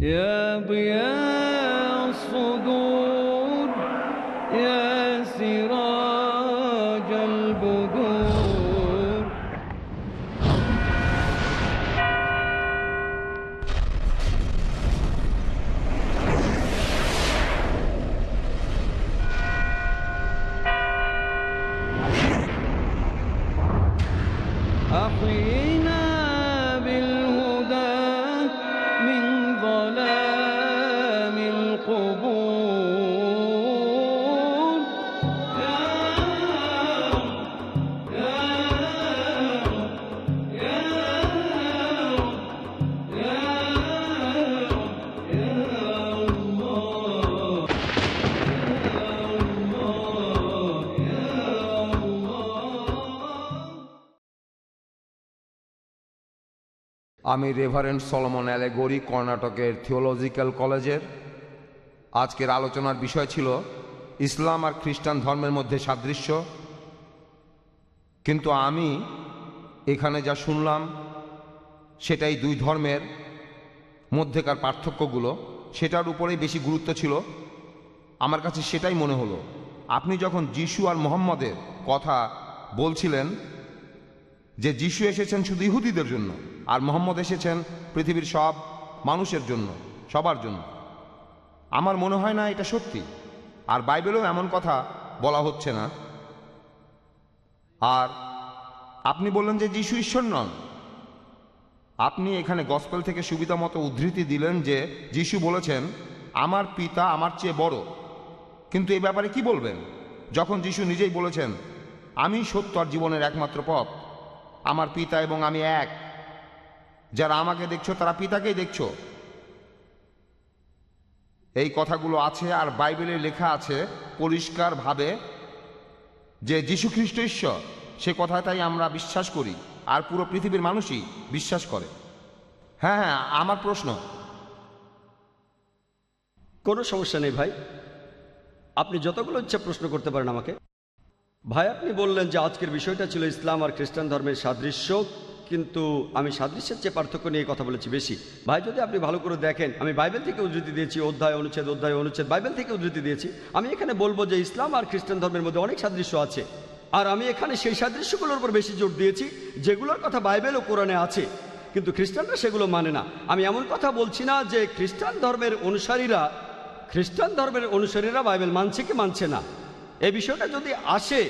يا ضياء الصدور. আমি reverend Solomon অ্যালেগরি কর্ণাটকের থিওলজিক্যাল কলেজের আজকের আলোচনার বিষয় ছিল ইসলাম আর খ্রিস্টান ধর্মের মধ্যে সাদৃশ্য। কিন্তু আমি এখানে যা শুনলাম, সেটাই দুই ধর্মের মধ্যেকার পার্থক্যগুলো, সেটার উপরেই বেশি গুরুত্ব ছিল। আমার কাছে সেটাই মনে হলো। আপনি যখন যিশু আর মোহাম্মদের কথা বলছিলেন যে যিশু এসেছেন শুধু ইহুদিদের জন্য আর মোহাম্মদ এসেছেন পৃথিবীর সব মানুষের জন্য, সবার জন্য। আমার মনে হয় না এটা সত্যি। আর বাইবেলেও এমন কথা বলা হচ্ছে না। আর আপনি বললেন যে যিশু ঈশ্বর নন। আপনি এখানে গসপেল থেকে সুবিধা মতো উদ্ধৃতি দিলেন যে যিশু বলেছেন, আমার পিতা আমার চেয়ে বড়। কিন্তু এই ব্যাপারে কি বলবেন? যখন যিশু নিজেই বলেছেন, আমি সত্য আর জীবনের একমাত্র পথ। আমার পিতা এবং আমি এক। যারা আমাকে দেখছ, তারা পিতাকেই দেখছ। এই কথাগুলো আছে আর বাইবেলে লেখা আছে পরিষ্কারভাবে যে যীশু খ্রিস্ট ঈশ্বর, সে কথাটাই আমরা বিশ্বাস করি আর পুরো পৃথিবীর মানুষই বিশ্বাস করে। হ্যাঁ হ্যাঁ আমার প্রশ্ন। কোনো সমস্যা নেই ভাই। আপনি যতগুলো ইচ্ছা প্রশ্ন করতে পারেন আমাকে। ভাই, আপনি বললেন যে আজকের বিষয়টা ছিল ইসলাম আর খ্রিস্টান ধর্মের সাদৃশ্য। কিন্তু আমি সাদৃশ্যের চেয়ে পার্থক্য নিয়ে কথা বলেছি বেশি। ভাই, যদি আপনি ভালো করে দেখেন, আমি বাইবেল থেকে উদ্ধৃতি দিয়েছি, অধ্যায়, অনুচ্ছেদ অধ্যায়, অনুচ্ছেদ, বাইবেল থেকে উদ্ধৃতি দিয়েছি। আমি এখানে বলব যে ইসলাম আর খ্রিস্টান ধর্মের মধ্যে অনেক সাদৃশ্য আছে। আর আমি এখানে সেই সাদৃশ্যগুলোর উপর বেশি জোর দিয়েছি, যেগুলোর কথা বাইবেল ও কোরআনে আছে। কিন্তু খ্রিস্টানরা সেগুলো মানে না। আমি এমন কথা বলছি না যে খ্রিস্টান ধর্মের অনুসারীরা, খ্রিস্টান ধর্মের অনুসারীরা বাইবেল মানছে কি মানছে না। এ বিষয়টা যদি আসে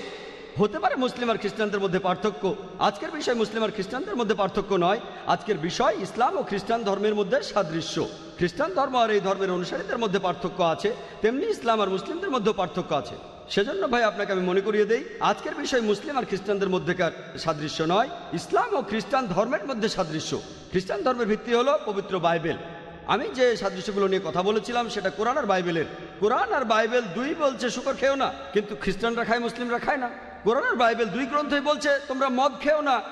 হতে পারে মুসলিম আর খ্রিস্টানদের মধ্যে পার্থক্য। আজকের বিষয় মুসলিম আর খ্রিস্টানদের মধ্যে পার্থক্য নয়। আজকের বিষয় ইসলাম ও খ্রিস্টান ধর্মের মধ্যে সাদৃশ্য। খ্রিস্টান ধর্ম আর এই ধর্মের অনুসারীদের মধ্যে পার্থক্য আছে, তেমনি ইসলাম আর মুসলিমদের মধ্যে পার্থক্য আছে। সেজন্য ভাই, আপনাকে আমি মনে করিয়ে দেই, আজকের বিষয় মুসলিম আর খ্রিস্টানদের মধ্যেকার সাদৃশ্য নয়, ইসলাম ও খ্রিস্টান ধর্মের মধ্যে সাদৃশ্য। খ্রিস্টান ধর্মের ভিত্তি হলো পবিত্র বাইবেল। আমি যে সাদৃশ্যগুলো নিয়ে কথা বলেছিলাম, সেটা কোরআন আর বাইবেলের। কোরআন আর বাইবেল দুই বলছে, শুকর খেও না। কিন্তু খ্রিস্টানরা খায়, মুসলিমরা খায় না। কোরআন আর বাইবেল দুই গ্রন্থই বলছে, তোমরা মদ খেও না।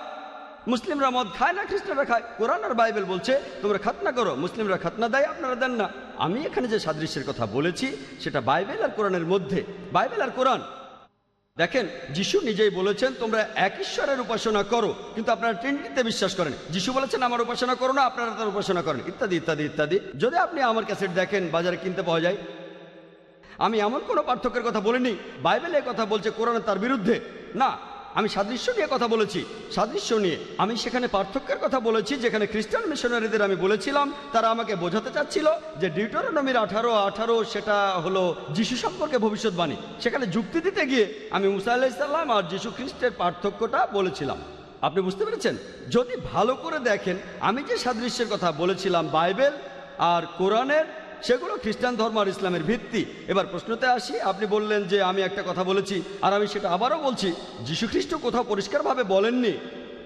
মুসলিমরা মদ খায় না, খ্রিস্টানরা খায়। কোরআন আর বাইবেল বলছে, তোমরা খাতনা করো, মুসলিমরা খাতনা দেয়, আপনারা দেন না। আমি এখানে যে সাদৃশ্যের কথা বলেছি, সেটা বাইবেল আর কোরআনের মধ্যে। বাইবেল আর কোরআন। দেখেন, যিশু নিজেই বলেছেন, তোমরা এক ঈশ্বরের উপাসনা করো। কিন্তু আপনারা ট্রেন্ডিতে বিশ্বাস করেন। যিশু বলেছেন, আমার উপাসনা করো না, আপনারা তার উপাসনা করেন। ইত্যাদি ইত্যাদি ইত্যাদি। যদি আপনি আমার ক্যাসেট দেখেন, বাজারে কিনতে পাওয়া যায় আমি এমন কোনো পার্থক্যের কথা বলিনি। বাইবেলে কথা বলছে কোরআনে তার বিরুদ্ধে। না, আমি সাদৃশ্য নিয়ে কথা বলেছি। সাদৃশ্য নিয়ে। আমি সেখানে পার্থক্যের কথা বলেছি, যেখানে খ্রিস্টান মিশনারিদের আমি বলেছিলাম, তারা আমাকে বোঝাতে চাচ্ছিল যে ডিউটোরনমির আঠারো আঠারো সেটা হলো যিশু সম্পর্কে ভবিষ্যৎবাণী। সেখানে যুক্তি দিতে গিয়ে আমি মুসা আল্লাহ আর যিশু খ্রিস্টের পার্থক্যটা বলেছিলাম। আপনি বুঝতে পেরেছেন? যদি ভালো করে দেখেন, আমি যে সাদৃশ্যের কথা বলেছিলাম বাইবেল আর কোরআনের সেগুলো খ্রিস্টান ধর্ম আর ইসলামের ভিত্তি। এবার প্রশ্নতে আসি, আপনি বললেন যে আমি একটা কথা বলেছি, আর আমি সেটা আবারও বলছি, যীশুখ্রিস্ট কোথাও পরিষ্কারভাবে বলেননি?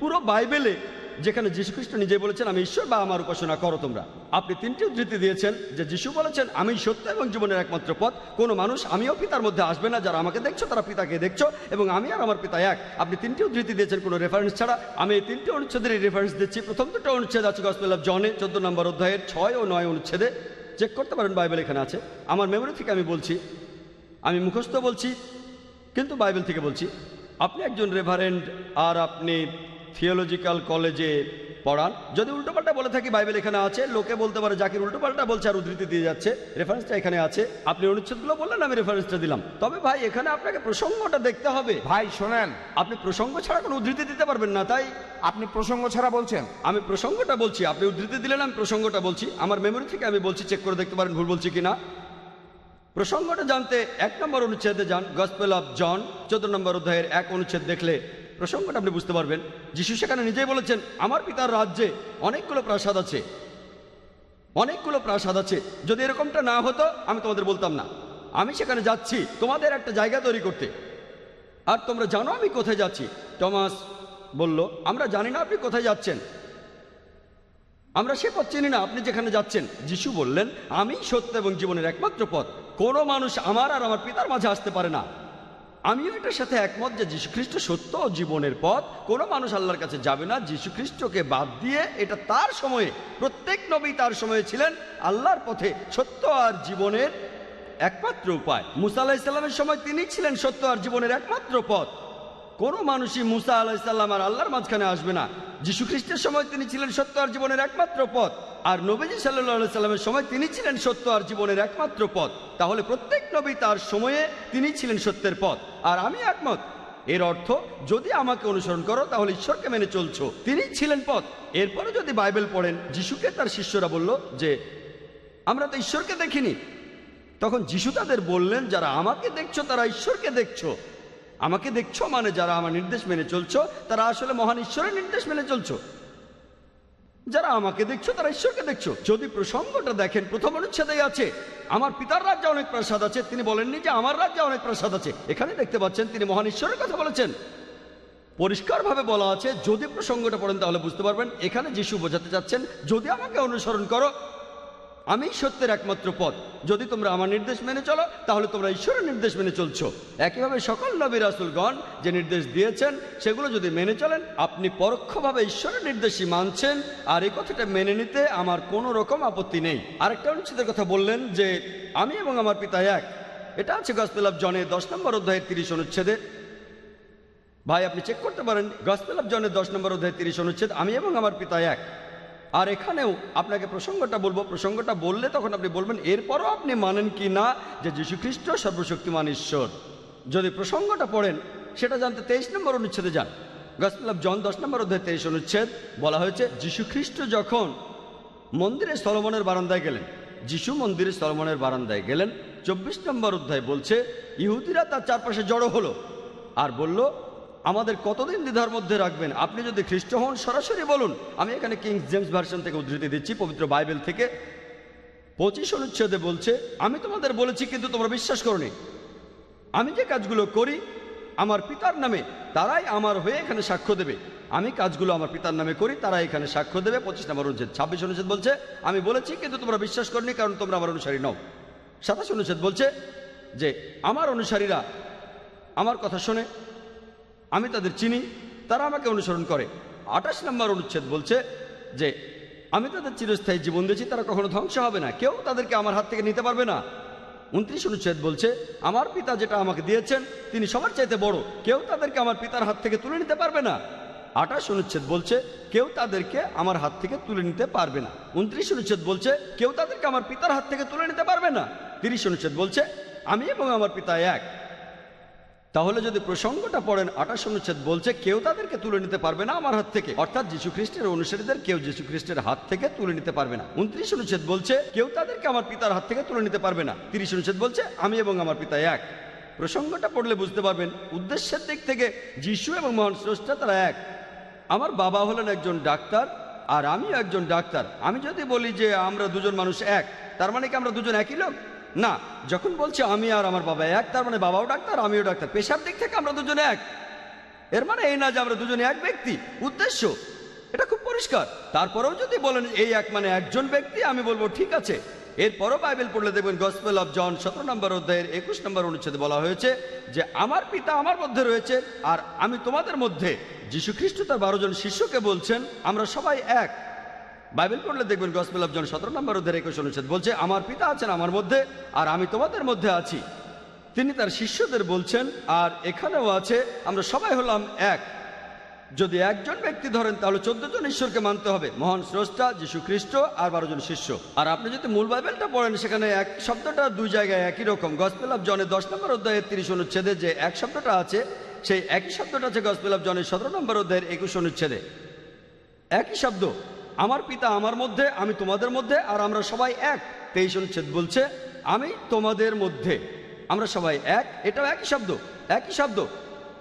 পুরো বাইবেলে যেখানে যীশুখ্রিস্ট নিজে বলেছেন, আমি ঈশ্বর বা আমার উপাসনা করো তোমরা। আপনি তিনটি উদ্ধৃতি দিয়েছেন, যে যীশু বলেছেন, আমি সত্য এবং জীবনের একমাত্র পথ। কোনো মানুষ আমিও পিতার মধ্যে আসবে না, যারা আমাকে দেখছ, তারা পিতাকে দেখছ, এবং আমি আর আমার পিতা এক। আপনি তিনটি উদ্ধৃতি দিয়েছেন, কোনো রেফারেন্স ছাড়া। আমি এই তিনটি অনুচ্ছেদের রেফারেন্স দিচ্ছি। প্রথম দুটো অনুচ্ছেদ আছে গসপেল অফ জনে চোদ্দ নম্বর অধ্যায়ের ছয় ও নয় অনুচ্ছেদে। চেক করতে পারেন বাইবেল এখানে আছে। আমার মেমোরি থেকে আমি বলছি, আমি মুখস্থ বলছি, কিন্তু বাইবেল থেকে বলছি, আপনি একজন রেভারেন্ড আর আপনি থিওলজিক্যাল কলেজে পড়ান। যদি উল্টোপাল্টা বলে থাকি বাইবেল এখানে আছে লোকে বলতে পারে জাকির উল্টোপাল্টা বলছে আর উদ্ধৃতি দিয়ে যাচ্ছে। রেফারেন্সটা এখানে আছে। আপনি অনুচ্ছেদগুলো বললেন আমি রেফারেন্সটা দিলাম। তবে ভাই এখানে আপনাকে প্রসঙ্গটা দেখতে হবে। ভাই শোনেন। আপনি প্রসঙ্গ ছাড়া কোনো উদ্ধৃতি দিতে পারবেন না তাই আপনি প্রসঙ্গ ছাড়া বলছেন। আমি প্রসঙ্গটা বলছি। আপনি উদ্ধৃতি দিলেন আমি প্রসঙ্গটা বলছি। আমার মেমোরি থেকে আমি বলছি চেক করে দেখতে পারেন ভুল বলছি কিনা। প্রসঙ্গটা জানতে এক নম্বর অনুচ্ছেদে যান। গসপেল অফ জন চোদ্দ নম্বর অধ্যায়ের এক অনুচ্ছেদ দেখলে প্রসঙ্গটা আপনি বুঝতে পারবেন। যিশু সেখানে নিজেই বলেছেন, আমার পিতার রাজ্যে অনেকগুলো প্রাসাদ আছে। অনেকগুলো প্রাসাদ আছে। যদি এরকমটা না হতো, আমি তোমাদের বলতাম না। আমি সেখানে যাচ্ছি, তোমাদের একটা জায়গা তৈরি করতে। আর তোমরা জানো আমি কোথায় যাচ্ছি? টমাস বলল, আমরা জানি না আপনি কোথায় যাচ্ছেন। আমরা সে পথ চিনি না, আপনি যেখানে যাচ্ছেন। যিশু বললেন, আমি সত্য এবং জীবনের একমাত্র পথ। কোনো মানুষ আমার আর আমার পিতার মাঝে আসতে পারে না। আমিও এটার সাথে একমত যে যীশুখ্রিস্ট সত্য ও জীবনের পথ। কোনো মানুষ আল্লাহর কাছে যাবে না। যীশুখ্রিস্টকে বাদ দিয়ে এটা তার সময়ে, প্রত্যেক নবী তার সময়ে ছিলেন আল্লাহর পথে সত্য আর জীবনের একমাত্র উপায়। মুসা আলাহিসাল্লামের সময় তিনি ছিলেন সত্য আর জীবনের একমাত্র পথ। কোনো মানুষই মুসা আলাহিসাল্লাম আর আল্লাহর মাঝখানে আসবে না। যীশু খ্রিস্টের সময় তিনি ছিলেন সত্য আর জীবনের একমাত্র পথ। আর নবীজি সাল্লাহ সাল্লামের সময় তিনি ছিলেন সত্য আর জীবনের একমাত্র পথ। তাহলে প্রত্যেক নবী তার সময়ে তিনি ছিলেন সত্যের পথ। আর আমি একমত। এর অর্থ, যদি আমাকে অনুসরণ করো, তাহলে ঈশ্বরকে মেনে চলছো। তিনি ছিলেন পথ। এরপরে যদি বাইবেল পড়েন, যিশুকে তার শিষ্যরা বলল যে, আমরা তো ঈশ্বরকে দেখিনি। তখন যিশু তাদের বললেন, যারা আমাকে দেখছ, তারা ঈশ্বরকে দেখছ। আমাকে দেখছ মানে যারা আমার নির্দেশ মেনে চলছো, তারা আসলে মহান ঈশ্বরের নির্দেশ মেনে চলছো। যারা আমাকে দেখছ, তারা ঈশ্বরকে দেখছ। যদি প্রসঙ্গটা দেখেন, প্রথম অনুচ্ছেদে আছে, আমার পিতার রাজ্যে অনেক প্রাসাদ আছে। তিনি বলেননি যে, আমার রাজ্যে অনেক প্রাসাদ আছে। এখানে দেখতে পাচ্ছেন, তিনি মহান ঈশ্বরের কথা বলেছেন। পরিষ্কারভাবে বলা আছে, যদি প্রসঙ্গটা পড়েন তাহলে বুঝতে পারবেন, এখানে যিশু বোঝাতে চাচ্ছেন, যদি আমাকে অনুসরণ করো আমি সত্যের একমাত্র পথ। যদি তোমরা আমার নির্দেশ মেনে চলো, তাহলে তোমরা ঈশ্বরের নির্দেশ মেনে চলছো। একইভাবে সকল নবী রাসুলগণ যে নির্দেশ দিয়েছেন, সেগুলো যদি মেনে চলেন, আপনি পরোক্ষভাবে ঈশ্বরের নির্দেশই মানছেন, আর এই কথাটা মেনে নিতে আমার কোনো রকম আপত্তি নেই। আরেকটা অনুচ্ছেদের কথা বললেন যে, আমি এবং আমার পিতা এক। এটা আছে গসপেল জনে দশ নম্বর অধ্যায়ের তিরিশ অনুচ্ছেদে। ভাই, আপনি চেক করতে পারেন গসপেল অফ জনের দশ নম্বর অধ্যায় তিরিশ অনুচ্ছেদ, আমি এবং আমার পিতা এক। আর এখানেও আপনাকে প্রসঙ্গটা বলব। প্রসঙ্গটা বললে তখন আপনি বলবেন, এরপরও আপনি মানেন কি না যে যীশুখ্রিস্ট সর্বশক্তিমান ঈশ্বর? যদি প্রসঙ্গটা পড়েন, সেটা জানতে তেইশ নম্বর অনুচ্ছেদে যান। গসপেল জন দশ নম্বর অধ্যায় তেইশ অনুচ্ছেদ বলা হয়েছে, যীশুখ্রিস্ট যখন মন্দিরে সলমনের বারান্দায় গেলেন, যিশু মন্দিরে সলমনের বারান্দায় গেলেন, চব্বিশ নম্বর অধ্যায় বলছে, ইহুদিরা তার চারপাশে জড়ো হলো আর বলল আমাদের কতদিন দ্বিধার মধ্যে রাখবেন? আপনি যদি খ্রিস্ট হন, সরাসরি বলুন, আমি এখানে কিংস জেমস ভার্সন থেকে উদ্ধৃতি দিচ্ছি, পবিত্র বাইবেল থেকে। পঁচিশ অনুচ্ছেদে বলছে, আমি তোমাদের বলেছি, কিন্তু তোমরা বিশ্বাস করনি। আমি যে কাজগুলো করি, আমার পিতার নামে তারাই আমার হয়ে এখানে সাক্ষ্য দেবে। আমি কাজগুলো আমার পিতার নামে করি তারা এখানে সাক্ষ্য দেবে। পঁচিশ নম্বর অনুচ্ছেদ, ছাব্বিশ অনুচ্ছেদ বলছে, আমি বলেছি, কিন্তু তোমরা বিশ্বাস করনি, কারণ তোমরা আমার অনুসারী নও। সাতাশ অনুচ্ছেদ বলছে যে, আমার অনুসারীরা আমার কথা শোনে আমি তাদের চিনি, তারা আমাকে অনুসরণ করে। আঠাশ নম্বর অনুচ্ছেদ বলছে যে, আমি তাদের চিরস্থায়ী জীবন দিয়েছি, তারা কখনো ধ্বংস হবে না, কেউ তাদেরকে আমার হাত থেকে নিতে পারবে না। উনত্রিশ অনুচ্ছেদ বলছে, আমার পিতা যেটা আমাকে দিয়েছেন, তিনি সবার চাইতে বড়, কেউ তাদেরকে আমার পিতার হাত থেকে তুলে নিতে পারবে না। আঠাশ অনুচ্ছেদ বলছে, কেউ তাদেরকে আমার হাত থেকে তুলে নিতে পারবে না। উনত্রিশ অনুচ্ছেদ বলছে, কেউ তাদেরকে আমার পিতার হাত থেকে তুলে নিতে পারবে না। তিরিশ অনুচ্ছেদ বলছে, আমি এবং আমার পিতা এক। তাহলে যদি প্রসঙ্গটা পড়েন আঠাশ অনুচ্ছেদ বলছে, কেউ তাদেরকে তুলে নিতে পারবে না আমার হাত থেকে। অর্থাৎ যীশু খ্রিস্টের অনুসারীদের কেউ যীশু খ্রিস্টের হাত থেকে তুলে নিতে পারবে না। উনত্রিশ অনুচ্ছেদ বলছে, কেউ তাদেরকে আমার পিতার হাত থেকে তুলে নিতে পারবে না। তিরিশ অনুচ্ছেদ বলছে, আমি এবং আমার পিতা এক। প্রসঙ্গটা পড়লে বুঝতে পারবেন, উদ্দেশ্যের দিক থেকে যিশু এবং মহান স্রষ্টা তারা এক। আমার বাবা হলেন একজন ডাক্তার, আর আমি একজন ডাক্তার। আমি যদি বলি যে আমরা দুজন মানুষ এক, তার মানে কি আমরা দুজন একই লোক? না, যখন বলছি আমি আর আমার বাবা এক, তার মানে বাবাও ডাক্তার, আমিও ডাক্তার, পেশার দিক থেকে আমরা দুজন এক। এর মানে এই না যে আমরা দুজনে এক ব্যক্তি, উদ্দেশ্য, এটা খুব পরিষ্কার। তারপরেও যদি বলেন এই এক মানে একজন ব্যক্তি, আমি বলব ঠিক আছে। এরপরও বাইবেল পড়লে দেখবেন গসপেল অফ জন সতেরো নম্বর অধ্যায়ের একুশ নম্বর অনুচ্ছেদে বলা হয়েছে যে, আমার পিতা আমার মধ্যে রয়েছে আর আমি তোমাদের মধ্যে। যীশু খ্রিস্ট তার বারো জন শিষ্যকে বলছেন, আমরা সবাই এক। বাইবেল পড়লে দেখবেন গসপেল অফ জন সতেরো নম্বর অধ্যায়ের একুশ অনুচ্ছেদ বলছে, আমার পিতা আছেন আমার মধ্যে আর আমি তোমাদের মধ্যে আছি। তিনি তার শিষ্যদের বলছেন, আর এখানেও আছে, আমরা সবাই হলাম এক। যদি একজন ব্যক্তি ধরেন, তাহলে চোদ্দ জন ঈশ্বরকে মানতে হবে। মহান স্রষ্টা, যীশু খ্রিস্ট আর বারো জন শিষ্য। আর আপনি যদি মূল বাইবেলটা পড়েন, সেখানে এক শব্দটা দুই জায়গায় একই রকম। গসপেল অফ জনের দশ নম্বর অধ্যায়ের তিরিশ অনুচ্ছেদে যে এক শব্দটা আছে, সেই একই শব্দটা আছে গসপেল অফ জনের সতেরো নম্বর অধ্যায়ের একুশ অনুচ্ছেদে। একই শব্দ। আমার পিতা আমার মধ্যে, আমি তোমাদের মধ্যে, আর আমরা সবাই এক। তেইশ অনুচ্ছেদ বলছে, আমি তোমাদের মধ্যে। আমরা সবাই এক। এটাও একই শব্দ একই শব্দ।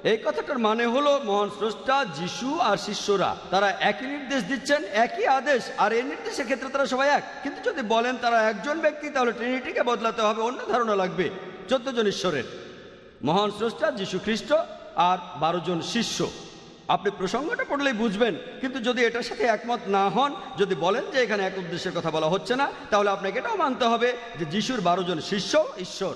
এই কথাটার মানে হলো মহান স্রষ্টা, যিশু আর শিষ্যরা। তারা একই নির্দেশ দিচ্ছেন, একই আদেশ, আর এই নির্দেশের ক্ষেত্রে তারা সবাই এক। কিন্তু যদি বলেন তারা একজন ব্যক্তি, তাহলে ট্রিনিটিকে বদলাতে হবে, অন্য ধারণা লাগবে। চোদ্দ জন ঈশ্বরের। মহান স্রষ্টা, যীশু খ্রিস্ট আর বারো জন শিষ্য। আপনি প্রসঙ্গটা পড়লেই বুঝবেন। কিন্তু যদি এটার সাথে একমত না হন, যদি বলেন যে এখানে এক উদ্দেশ্যের কথা বলা হচ্ছে না, তাহলে আপনাকে এটাও মানতে হবে যে যিশুর বারো জন শিষ্য ঈশ্বর।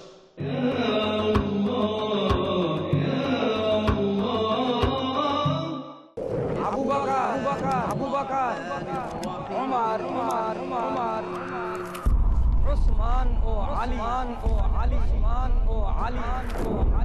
ও আলী ও আলী। উসমান ও আলী। ও আলী।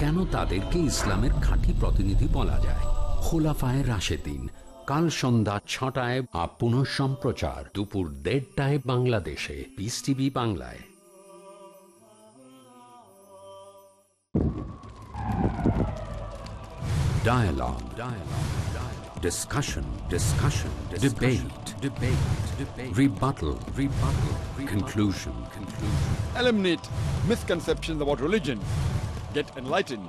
কেন তাদেরকে ইসলামের খাঁটি প্রতিনিধি বলা যায় খোলাফায় রাশেদিন কাল সন্ধ্যা ছটায় আপ পুনঃ সম্প্রচার দুপুর দেড়টায় বাংলাদেশে পিস টিভি বাংলায় Dialogue. Dialogue. Dialogue. Discussion. Discussion. Discussion. Debate. Debate. Debate. Rebuttal. Rebuttal. Rebuttal. Conclusion. Conclusion. Eliminate misconceptions about religion. Get enlightened.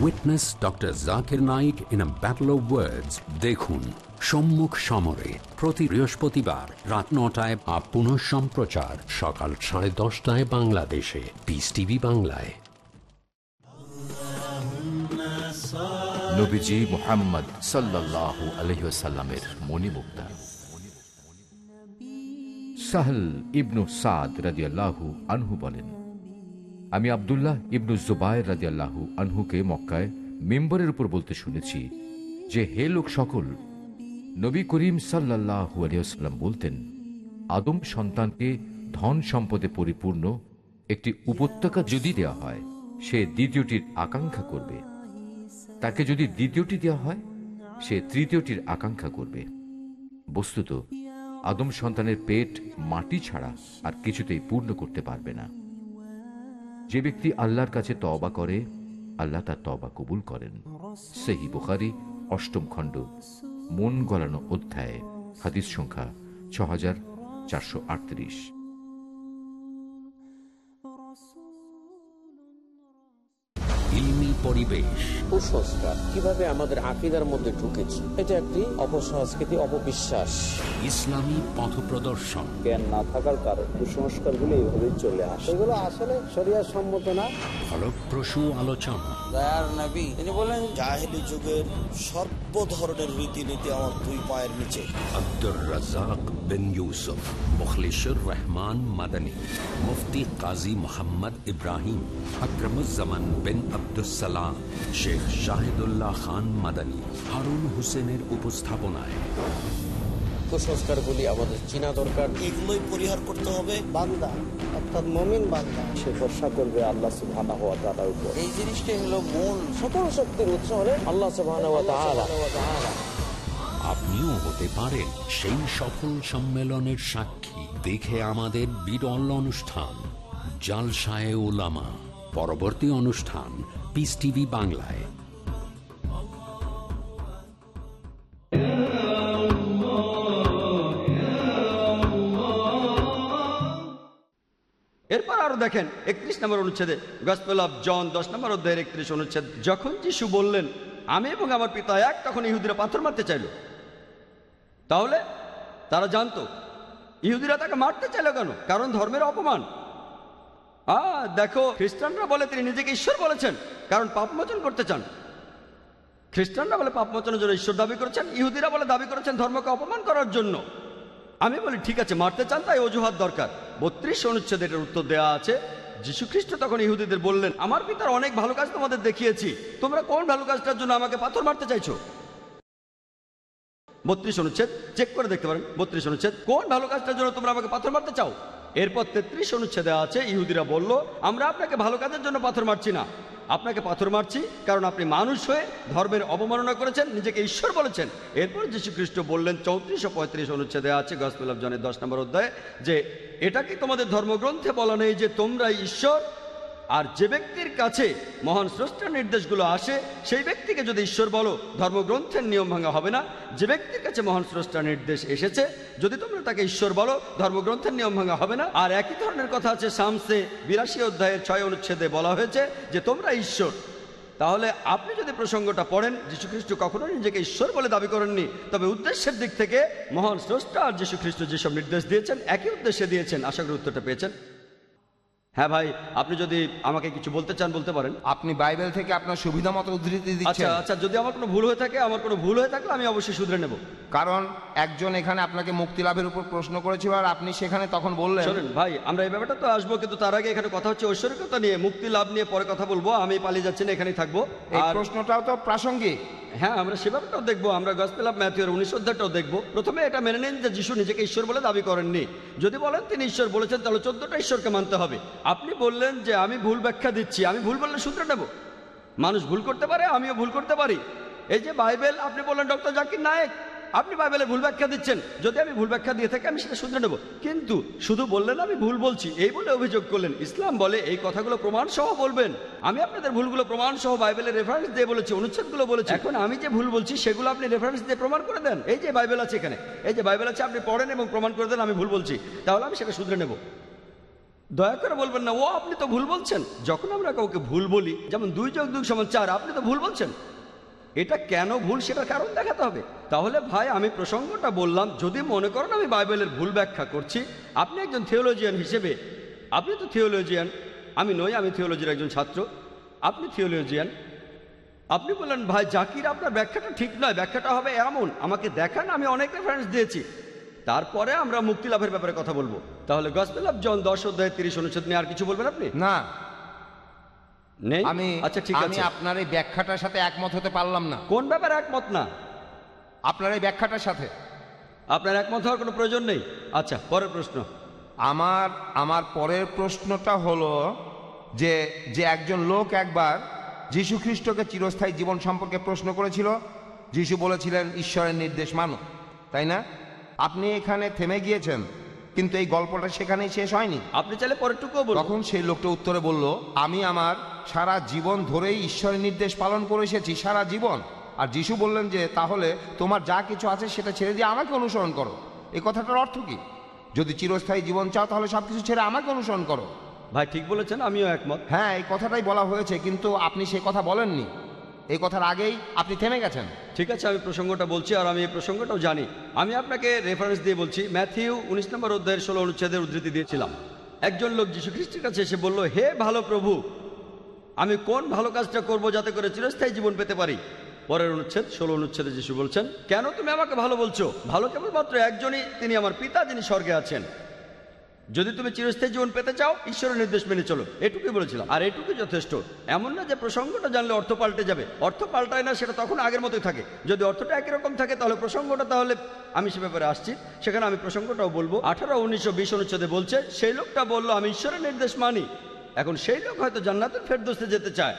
Witness Dr. Zakir Naik in a battle of words. দেখুন সম্মুখ সমরে প্রতি বৃহস্পতিবার রাত নটায় up পুনঃ সম্প্রচার সকাল সাড়ে দশটায় বাংলাদেশে পিস টিভি বাংলায় নবীজি মোহাম্মদ সাল্লাহ আলহিসাল্লামের মণিমুক্তা সাহল ইবনু সাদ রাজিয়াল্লাহু আনহু বলেন আমি আবদুল্লাহ ইবনু জুবায়ের রাজিয়াল্লাহু আনহুকে মক্কায় মেম্বরের উপর বলতে শুনেছি যে, হে লোক সকল, নবী করিম সাল্লাহু আলিয়াল্লাম বলতেন, আদম সন্তানকে ধন সম্পদে পরিপূর্ণ একটি উপত্যকা যদি দেওয়া হয়, সে দ্বিতীয়টির আকাঙ্ক্ষা করবে। তাকে যদি দ্বিতীয়টি দেওয়া হয়, সে তৃতীয়টির আকাঙ্ক্ষা করবে। বস্তুত, আদম সন্তানের পেট মাটি ছাড়া আর কিছুতেই পূর্ণ করতে পারবে না। যে ব্যক্তি আল্লাহর কাছে তবা করে, আল্লাহ তার তবা কবুল করেন। সেহি বুখারি, অষ্টম খণ্ড, মন গলানো অধ্যায়, হাদিস সংখ্যা ছ হাজার চারশো আটত্রিশ। পরিবেশ। কুসংস্কার কীভাবে আমাদের আকিদার মধ্যে ঢুকেছে এটা একটি অপসংস্কৃতি অপবিশ্বাস। ইসলামী পথ প্রদর্শন। জ্ঞান না থাকার কারণে কুসংস্কারগুলো এইভাবে চলে আসে। এগুলো আসলে শরিয়া সম্মত না। ফলপ্রসূ আলোচনা। তিনি বলেন জাহেলি যুগের সর্ব ধরনের রীতিনীতি আমার দুই পায়ের নিচে। আব্দুর রাজাক বিন ইউসুফ মুখলিসুর রহমান মাদানী মুফতি কাজী মোহাম্মদ ইব্রাহিম আকরমুজ্জামান বিন আব্দুসালাম শেখ শাহিদুল্লাহ খান মাদানী হারুন হোসেনের উপস্থাপনায়। কুসংস্কারগুলি আমাদের চিনা দরকার। এগুলোই পরিহার করতে হবে। বান্দা অর্থাৎ মমিন বান্দা। সে ভরসা করবে আল্লাহ সুবহানাহু ওয়া তাআলার উপর। এই জিনিসটাই হলো মূল সকল শক্তির উৎস হলে আল্লাহ সুবহানাহু ওয়া তাআলা। আপনিও হতে পারেন সেই সফল সম্মেলনের সাক্ষী। দেখে আমাদের বিরল অনুষ্ঠান জালসায় ওলামা পরবর্তী অনুষ্ঠান পিস টিভি বাংলায়। এরপর আরও দেখেন, একত্রিশ নম্বর অনুচ্ছেদে গসপেল অফ জন দশ নম্বর অধ্যায়ের একত্রিশ অনুচ্ছেদ, যখন যিশু বললেন, আমি এবং আমার পিতা এক, তখন ইহুদিরা পাথর মারতে চাইল। তাহলে তারা জানতো, ইহুদিরা তাকে মারতে চাইল কেন? কারণ ধর্মের অপমান। আ, দেখো, খ্রিস্টানরা বলে তিনি নিজেকে ঈশ্বর বলেছেন, কারণ পাপমোচন করতে চান। খ্রিস্টানরা বলে পাপমোচনের জন্য ঈশ্বর দাবি করেছেন, ইহুদিরা বলে দাবি করেছেন ধর্মকে অপমান করার জন্য। আমি বলি, ঠিক আছে, মারতে চান তাই অজুহাত দরকার। বত্রিশ অনুচ্ছেদ এটার উত্তর দেওয়া আছে। যীশু খ্রিস্ট তখন ইহুদিদের বললেন, আমার পিতার অনেক ভালো কাজ তোমাদের দেখিয়েছি। তোমরা কোন ভালো কাজটার জন্য আমাকে পাথর মারতে চাইছো? বত্রিশ অনুচ্ছেদ চেক করে দেখতে পারেন। বত্রিশ অনুচ্ছেদ, কোন ভালো কাজটার জন্য তোমরা আমাকে পাথর মারতে চাও? এরপর তেত্রিশ অনুচ্ছেদে আছে, ইহুদিরা বলল, আমরা আপনাকে ভালো কাজের জন্য পাথর মারছি না। আপনাকে পাথর মারছি কারণ আপনি মানুষ হয়ে ধর্মের অবমাননা করেছেন, নিজেকে ঈশ্বর বলেছেন। এরপর যীশু খ্রিস্ট বললেন, চৌত্রিশ ও পঁয়ত্রিশ অনুচ্ছেদে আছে, গসপেল জনের দশ নম্বর অধ্যায়ে, যে এটা কি তোমাদের ধর্মগ্রন্থে বলা নেই যে তোমরাই ঈশ্বর, আর যে ব্যক্তির কাছে মহান স্রষ্টার নির্দেশগুলো আসে, সেই ব্যক্তিকে যদি ঈশ্বর বলো, ধর্মগ্রন্থের নিয়ম ভাঙা হবে না। যে ব্যক্তির কাছে মহান স্রষ্টার নির্দেশ এসেছে, যদি তোমরা তাকে ঈশ্বর বলো, ধর্মগ্রন্থের নিয়ম ভাঙা হবে না। আর একই ধরনের কথা আছে সামসে বিরাশি অধ্যায়ের ছয় অনুচ্ছেদে বলা হয়েছে যে তোমরা ঈশ্বর। তাহলে আপনি যদি প্রসঙ্গটা পড়েন, যীশুখ্রিস্ট কখনো নিজেকে ঈশ্বর বলে দাবি করেননি। তবে উদ্দেশ্যের দিক থেকে মহান স্রষ্টা আর যীশুখ্রিস্ট যেসব নির্দেশ দিয়েছেন, একই উদ্দেশ্যে দিয়েছেন, আশা করি উত্তরটা পেয়েছেন। হ্যাঁ ভাই আপনি যদি আমাকে কিছু বলতে চান বলতে পারেন। আপনি বাইবেল থেকে আপনার সুবিধা মতো উদ্ধৃতি আচ্ছা দিচ্ছেন। আচ্ছা যদি আমার কোনো ভুল হয়ে থাকে আমার কোনো ভুল হয়ে থাকলে আমি অবশ্যই শুধরে নেব। কারণ একজন এখানে আপনাকে মুক্তি লাভের উপর প্রশ্ন করেছিল আর আপনি সেখানে তখন বললেন শোনেন ভাই আমরা এই ব্যাপারটা তো আসব কিন্তু তার আগে এখানে কথা হচ্ছে ঐশ্বরিকতা নিয়ে মুক্তি লাভ নিয়ে পরে কথা বলব আমি পালিয়ে যাচ্ছি না এখানেই থাকব। এই আর প্রশ্নটাও তো প্রাসঙ্গিক। হ্যাঁ আমরা সে ব্যাপারটাও দেখব। আমরা গসপেল অফ ম্যাথিউর উনিশ অধ্যায়টাও দেখব। প্রথমে এটা মেনে নিন যে যিশু নিজেকে ঈশ্বর বলে দাবি করেননি। যদি বলেন তিনি ঈশ্বর বলেছেন, তাহলে চোদ্দটা ঈশ্বরকে মানতে হবে। আপনি বললেন যে আমি ভুল ব্যাখ্যা দিচ্ছি, আমি ভুল বললে সূত্র নেব। মানুষ ভুল করতে পারে, আমিও ভুল করতে পারি। এই যে বাইবেল, আপনি বললেন ডক্টর জাকির নায়েক আপনি বাইবেলে ভুল ব্যাখ্যা দিচ্ছেন। যদি আমি ভুল ব্যাখ্যা দিয়ে থাকি, আমি সেটা শুধরে নেব। কিন্তু শুধু বললেন, আমি ভুল বলছি, এই বলে অভিযোগ করলেন। ইসলাম বলে, এই কথাগুলো প্রমাণ সহ বলবেন। আমি আপনাদের ভুলগুলো প্রমাণ সহ বাইবেলের রেফারেন্স দিয়ে বলেছি, অনুচ্ছেদগুলো বলেছি। এখন আমি যে ভুল বলছি, সেগুলো আপনি রেফারেন্স দিয়ে প্রমাণ করে দেন। এই যে বাইবেল আছে এখানে, এই যে বাইবেল আছে, আপনি পড়েন এবং প্রমাণ করে দেন আমি ভুল বলছি। তাহলে আমি সেটা শুধরে নেব। দয়া করে বলবেন না, ও আপনি তো ভুল বলছেন। যখন আমরা কাউকে ভুল বলি, যেমন দুই যোগ দুই সমান চার, আপনি তো ভুল বলছেন। এটা কেন ভুল সেটার কারণ দেখাতে হবে। তাহলে ভাই, আমি প্রসঙ্গটা বললাম, যদি মনে করেন আমি বাইবেলের ভুল ব্যাখ্যা করছি, আপনি একজন থিওলজিয়ান হিসেবে, আপনি তো থিওলজিয়ান আমি নই, আমি থিওলজির একজন ছাত্র, আপনি থিওলজিয়ান আপনি বললেন ভাই, জাকির, আপনার ব্যাখ্যাটা ঠিক নয়, ব্যাখ্যাটা হবে এমন, আমাকে দেখান, আমি অনেক রেফারেন্স দিয়েছি। তারপরে আমরা মুক্তি লাভের ব্যাপারে কথা বলব। তাহলে গসপেল অফ জন দশ অধ্যায় তিরিশ অনুচ্ছেদ নিয়ে আর কিছু বলবেন আপনি? না। নেই? আমি আচ্ছা ঠিক আমি আছে। আপনার এই ব্যাখ্যাটার সাথে একমত হতে পারলাম না। কোন ব্যাপারে একমত না? আপনার এই ব্যাখ্যাটার সাথে। আপনার একমত হওয়ার কোনো প্রয়োজন নেই? আচ্ছা পরের প্রশ্ন। আমার আমার পরের প্রশ্নটা হলো যে যে একজন লোক একবার যীশু খ্রিস্টকে চিরস্থায়ী জীবন সম্পর্কে প্রশ্ন করেছিল। যীশু বলেছিলেন ঈশ্বরের নির্দেশ মানো। তাই না? আপনি এখানে থেমে গিয়েছেন। কিন্তু এই গল্পটা সেখানেই শেষ হয়নি। আপনি চাইলে পরেরটুকুও বলুন। তখন সেই লোকটা উত্তরে বলল আমি আমার সারা জীবন ধরেই ঈশ্বরের নির্দেশ পালন করে এসেছি সারা জীবন। আর যিশু বললেন যে তাহলে তোমার যা কিছু আছে সেটা ছেড়ে দিয়ে আমাকে অনুসরণ করো। এই কথাটার অর্থ কি? যদি চিরস্থায়ী জীবন চাও তাহলে সব কিছু ছেড়ে আমাকে অনুসরণ করো। ভাই ঠিক বলেছেন আমিও একমত। হ্যাঁ এই কথাটাই বলা হয়েছে কিন্তু আপনি সে কথা বলেননি। এই কথার আগেই আপনি থেমে গেছেন। ঠিক আছে, আমি প্রসঙ্গটা বলছি আর আমি এই প্রসঙ্গটাও জানি। আমি আপনাকে রেফারেন্স দিয়ে বলছি, ম্যাথিউ উনিশ নম্বর অধ্যায়ের ষোলো অনুচ্ছেদের উদ্ধৃতি দিয়েছিলাম। একজন লোক যীশু খ্রিস্টের কাছে এসে বলল, হে ভালো প্রভু, আমি কোন ভালো কাজটা করব যাতে করে চিরস্থায়ী জীবন পেতে পারি? পরের অনুচ্ছেদ, ষোলো অনুচ্ছেদে যিশু বলছেন, কেন তুমি আমাকে ভালো বলছো? ভালো কেবলমাত্র একজনই, তিনি আমার পিতা যিনি স্বর্গে আছেন। যদি তুমি চিরস্থায়ী জীবন পেতে চাও, ঈশ্বরের নির্দেশ মেনে চলো। এটুকুই বলেছিলাম। আর এটুকুই যথেষ্ট। এমন না যে প্রসঙ্গটা জানলে অর্থ পাল্টে যাবে। অর্থ পাল্টায় না, সেটা তখন আগের মতোই থাকে। যদি অর্থটা একই রকম থাকে, তাহলে প্রসঙ্গটা তাহলে আমি সে ব্যাপারে আসছি। সেখানে আমি প্রসঙ্গটাও বলব। আঠারো, উনিশশো, বিশ অনুচ্ছেদে বলছে, সেই লোকটা বলল, আমি ঈশ্বরের নির্দেশ মানি। এখন সেই লোক হয়তো জান্নাতের ফেরদোস্তে যেতে চায়।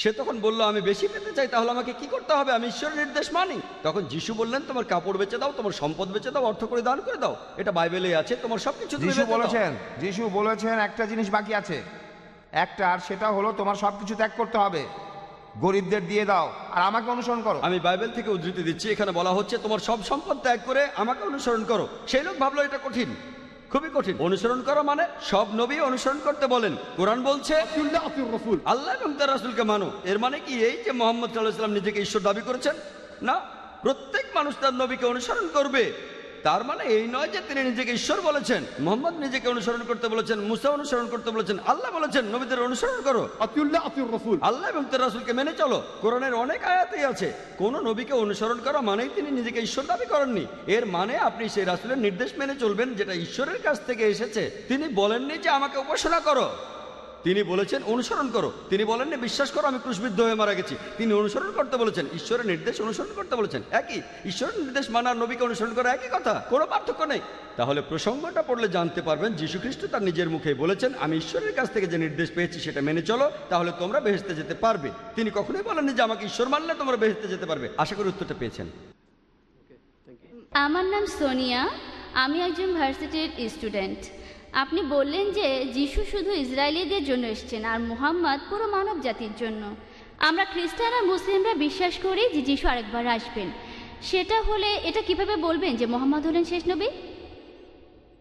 সে তখন বলল আমি বেশি পেতে চাই তাহলে আমাকে কি করতে হবে? আমি ঈশ্বরের নির্দেশ মানি। তখন যিশু বললেন তোমার কাপড় বেচে দাও তোমার সম্পদ বেচে দাও অর্থ করে দান করে দাও। এটা বাইবেলে আছে তোমার সবকিছু যিশু বলেছেন যিশু বলেছেন একটা জিনিস বাকি আছে। একটা আর সেটা হলো তোমার সবকিছু ত্যাগ করতে হবে। গরিবদের দিয়ে দাও আর আমাকে অনুসরণ করো। আমি বাইবেল থেকে উদ্ধৃতি দিচ্ছি এখানে বলা হচ্ছে তোমার সব সম্পদ ত্যাগ করে আমাকে অনুসরণ করো। সেই লোক ভাবলো এটা কঠিন। খুবই কঠিন। অনুসরণ করা মানে সব নবী অনুসরণ করতে বলেন। কোরআন বলছে, আল্লাহ এবং তার রাসুলকে মানো। এর মানে কি? এই যে মোহাম্মদ সাল্লাহ সাল্লাম নিজেকে ঈশ্বর দাবি করেছেন, না? প্রত্যেক মানুষ তার নবীকে অনুসরণ করবে। তার মানে এই নয় যে তিনি নিজেকে ঈশ্বর বলেছেন মোহাম্মদ নিজেকে অনুসরণ করতে বলেছেন মুসা অনুসরণ করতে বলেছেন আল্লাহ বলেছেন নবীদের অনুসরণ করো। আল্লাহ এবং তার রাসুলকে মেনে চলো। কোরআনের অনেক আয়াতেই আছে। কোন নবীকে অনুসরণ করা মানেই তিনি নিজেকে ঈশ্বর দাবি করেননি। এর মানে আপনি সেই রাসুলের নির্দেশ মেনে চলবেন যেটা ঈশ্বরের কাছ থেকে এসেছে। তিনি বলেননি যে আমাকে উপাসনা করো। তিনি বলেছেন, অনুসরণ করো। তিনি বলেননি, বিশ্বাস করো, আমি ক্রুশবিদ্ধ হয়ে মারা গেছি। তিনি অনুসরণ করতে বলেছেন, ঈশ্বরের নির্দেশ অনুসরণ করতে বলেছেন, একই। ঈশ্বরের নির্দেশ মানার নবীকে অনুসরণ করা একই কথা, কোনো পার্থক্য নেই। তাহলে প্রসঙ্গটা পড়লে জানতে পারবেন খ্রিস্ট তার নিজের মুখে বলেছেন, আমি ঈশ্বরের কাছ থেকে যে নির্দেশ পেয়েছি সেটা মেনে চলো, তাহলে তোমরা বেহেস্তে যেতে পারবে। তিনি কখনোই বলেননি যে আমাকে ঈশ্বর মানলে তোমরা বেহেস্তে যেতে পারবে। আশা করি উত্তরটা পেয়েছেন। আমার নাম সোনিয়া, আমি একজন ভার্সিটির স্টুডেন্ট। আপনি বললেন যে যিশু শুধু ইসরায়েলিদের জন্য এসছেন আর মুহাম্মদ পুরো মানব জাতির জন্য। আমরা খ্রিস্টান আর মুসলিমরা বিশ্বাস করি যে যিশু আরেকবার আসবেন। সেটা হলে এটা কীভাবে বলবেন যে মোহাম্মদ হলেন শেষ নবী?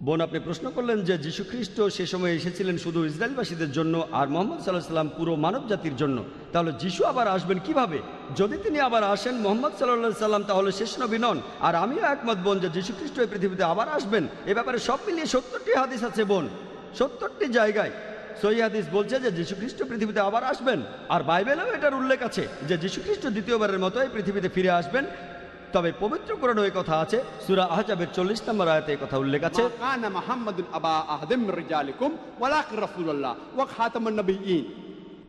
বোন, আপনি প্রশ্ন করলেন যে যীশু খ্রিস্ট সে সময় এসেছিলেন শুধু ইসরায়েলবাসীদের জন্য আর মোহাম্মদ সাল্লাহ সাল্লাম পুরো মানব জাতির জন্য। তাহলে যিশু আবার আসবেন কীভাবে? যদি তিনি আবার আসেন মোহাম্মদ সাল্লাহ সাল্লাম, তাহলে শেষ নবী নন। আর আমিও একমত বোন যে যীশু খ্রিস্ট এই পৃথিবীতে আবার আসবেন। এ ব্যাপারে সব মিলিয়ে সত্তরটি হাদিস আছে বোন। সত্তরটি জায়গায় সহি হাদিস বলছে যে যীশু খ্রিস্ট পৃথিবীতে আবার আসবেন। আর বাইবেলেও এটার উল্লেখ আছে যে যীশু খ্রিস্ট দ্বিতীয়বারের মতো এই পৃথিবীতে ফিরে আসবেন। তবে পবিত্র কোরআন ওই কথা আছে। সুরা আহজাবের চল্লিশ নম্বর আয়তে এই কথা উল্লেখ আছে। কানা মাহমদুল আবা আহদিম রিজালিকুম ওয়ালাক রাসূলুল্লাহ ওয়া খাতামুন নবিয়্যিন।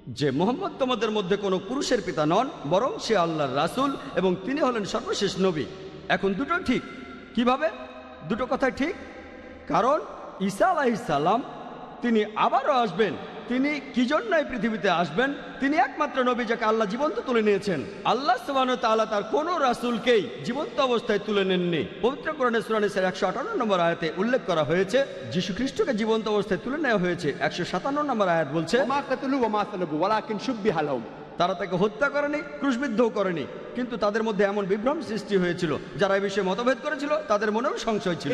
যে মোহাম্মদ তোমাদের মধ্যে কোনো পুরুষের পিতা নন বরং সে আল্লাহর রাসুল এবং তিনি হলেন সর্বশেষ নবী। এখন দুটো ঠিক। কীভাবে? দুটো কথা ঠিক। কারণ ঈসা আলাহিসাল্লাম তিনি আবারও আসবেন। তিনি কি জন্য এই পৃথিবীতে আসবেন? তিনি একমাত্র নবী যাকে আল্লাহ জীবন্ত তুলে নিয়েছেন। আল্লাহ সুবাহ তাল্লাহ তার কোনো রাসুলকেই জীবন্ত অবস্থায় তুলে নেননি। পবিত্র কোরআনে সুরানিসের একশো আটান্ন নম্বর আয়াতে উল্লেখ করা হয়েছে, যীশু খ্রিস্টকে জীবন্ত অবস্থায় তুলে নেওয়া হয়েছে। একশো সাতান্ন নম্বর আয়াত বলছে তারা তাকে হত্যা করেনি ক্রুশবিদ্ধও করেনি। কিন্তু তাদের মধ্যে এমন বিভ্রম সৃষ্টি হয়েছিল যারা এই বিষয়ে মতভেদ করেছিল তাদের মনেও সংশয় ছিল।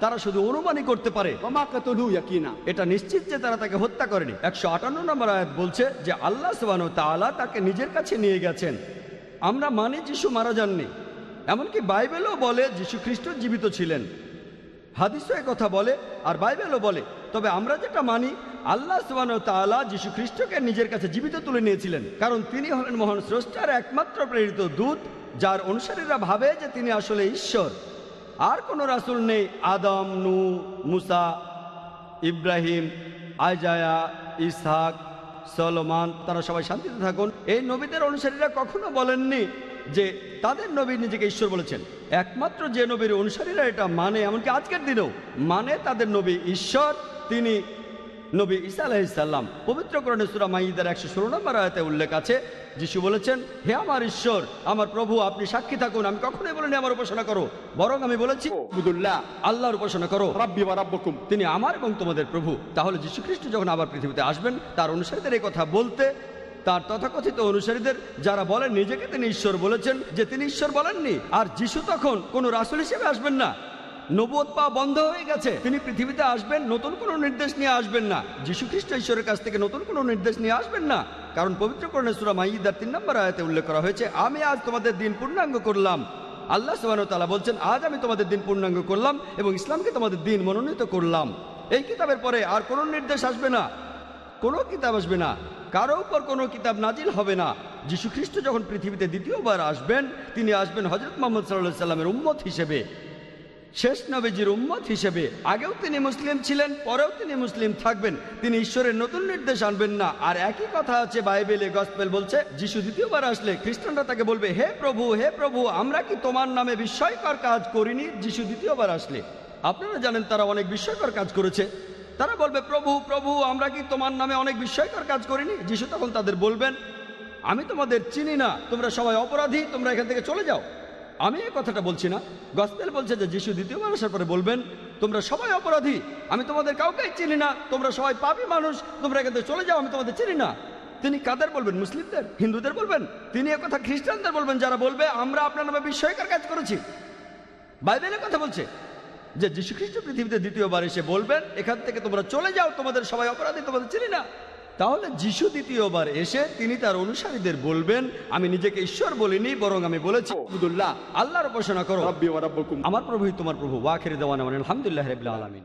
তারা শুধু অনুমানই করতে পারে। এটা নিশ্চিত যে তারা তাকে হত্যা করেনি। একশো আটান্ন নম্বর আয়াত বলছে যে আল্লাহ সোহানো তালা তাকে নিজের কাছে নিয়ে গেছেন। আমরা মানি যিশু মারা যাননি। এমনকি বাইবেলও বলে যিশু খ্রিস্ট জীবিত ছিলেন। হাদিসও কথা বলে আর বাইবেলও বলে তবে আমরা যেটা মানি, আল্লাহ সুবান তাআলা যিশু খ্রিস্টকে নিজের কাছে জীবিত তুলে নিয়েছিলেন। কারণ তিনি হলেন মহান স্রষ্টার একমাত্র প্রেরিত দূত, যার অনুসারীরা ভাবে যে তিনি আসলে ঈশ্বর। আর কোনো রাসূল নেই, আদম, নু, মুসা, ইব্রাহিম, আইজায়া, ইসহাক, সলমান, তারা সবাই শান্তিতে থাকুন। এই নবীদের অনুসারীরা কখনো বলেননি যে তাদের নবী নিজেকে ঈশ্বর বলেছেন। একমাত্র যে নবীর অনুসারীরা এটা মানে এমনকি আজকের দিনেও মানে তাদের নবী ঈশ্বর। তিনি নবী ইসা আলাহিসাল্লাম পবিত্র করণে সুরা মাইদার একশো ষোলো নম্বর আয়তে উল্লেখ আছে যিশু বলেছেন হে আমার ঈশ্বর আমার প্রভু আপনি সাক্ষী থাকুন আমি কখনোই বলিনি আমার উপাসনা করো বরং আমি বলেছি আল্লাহর উপাসনা করো। তিনি আমার এবং তোমাদের প্রভু। তাহলে যিশু খ্রিস্ট যখন আবার পৃথিবীতে আসবেন তার অনুসারীদের এই কথা বলতে তার তথাকথিত অনুসারীদের যারা বলেন নিজেকে তিনি ঈশ্বর বলেছেন যে তিনি ঈশ্বর বলেননি আর যিশু তখন কোনো রাসুল হিসেবে আসবেন না। নবুয়ত পাওয়া বন্ধ হয়ে গেছে। তিনি পৃথিবীতে আসবেন, নতুন কোনো নির্দেশ নিয়ে আসবেন না। যীশু খ্রিস্ট ঈশ্বরের কাছ থেকে নতুন কোনো নির্দেশ নিয়ে আসবেন না। কারণ পবিত্র করণে সুরা মাইদার তিন নম্বর আয়াতে উল্লেখ করা হয়েছে, আমি আজ তোমাদের দিন পূর্ণাঙ্গ করলাম। আল্লাহ সুবাহ তালা বলছেন, আজ আমি তোমাদের দিন পূর্ণাঙ্গ করলাম এবং ইসলামকে তোমাদের দিন মনোনীত করলাম। এই কিতাবের পরে আর কোনো নির্দেশ আসবে না। কোনো কিতাব আসবে না। কারও উপর কোনো কিতাব নাজিল হবে না। যীশু খ্রিস্ট যখন পৃথিবীতে দ্বিতীয়বার আসবেন, তিনি আসবেন হজরত মোহাম্মদ সাল্লাহ সাল্লামের উম্মত হিসেবে। শেষ নবীজির উম্মত হিসেবে আগেও তিনি মুসলিম ছিলেন, পরেও তিনি মুসলিম থাকবেন। তিনি ঈশ্বরের নতুন নির্দেশ আনবেন না। আর একই কথা আছে বাইবেলে, গসপেল বলছে, যিশু দ্বিতীয়বার আসলে খ্রিস্টানরা তাকে বলবে, হে প্রভু হে প্রভু, আমরা কি তোমার নামে বিস্ময়কর কাজ করিনি যিশু দ্বিতীয়বার আসলে? আপনারা জানেন তারা অনেক বিস্ময়কর কাজ করেছে। তারা বলবে, প্রভু প্রভু, আমরা কি তোমার নামে অনেক বিস্ময়কর কাজ করিনি? যিশু তখন তাদের বলবেন, আমি তোমাদের চিনি না। তোমরা সবাই অপরাধী, তোমরা এখান থেকে চলে যাও। আমি এই কথাটা বলছি না। গসপেল বলছে যে, যিশু দ্বিতীয়বার আসার পরে বলবেন, তোমরা সবাই অপরাধী, আমি তোমাদের কাউকে চিনি না, তোমরা সবাই পাপি মানুষ, তোমরা এখান চলে যাও, আমি তোমাদের চিনি না। তিনি কাদের বলবেন? মুসলিমদের? হিন্দুদের বলবেন? তিনি কথা খ্রিস্টানদের বলবেন, যারা বলবে, আমরা আপনার নামে বিস্ময়কার কাজ করেছি। বাইবেলের কথা বলছে যে, যীশু খ্রিস্ট পৃথিবীতে দ্বিতীয়বার এসে বলবেন, এখান থেকে তোমরা চলে যাও, তোমাদের সবাই অপরাধী, তোমাদের চিনি না তাহলে যিশু দ্বিতীয়বার এসে তিনি তার অনুসারীদের বলবেন আমি নিজেকে ঈশ্বর বলিনি বরং আমি বলেছি আব্দুল্লাহ আল্লাহর উপাসনা করো। আমার প্রভু তোমার প্রভু ওয়াখের দেওয়ান আলহামদুলিল্লাহ রবিল্লা আলমিন।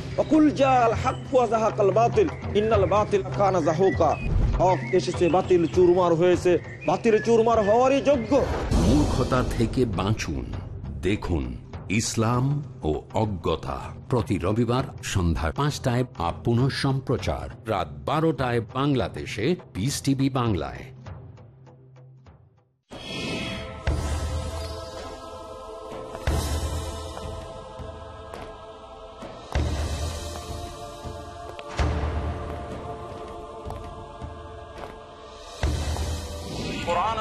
অকুল বাতিল, ইন্নাল বাতিল কানা হক এসেছে, বাতিল চুরমার হয়েছে। বাতিল চুরমার হওয়ারই যোগ্য। মূর্খতা থেকে বাঁচুন। দেখুন ইসলাম ও অজ্ঞতা প্রতি রবিবার সন্ধ্যা পাঁচটায় আপ সম্প্রচার রাত বারোটায় বাংলাদেশে পিস টিভি বাংলায়।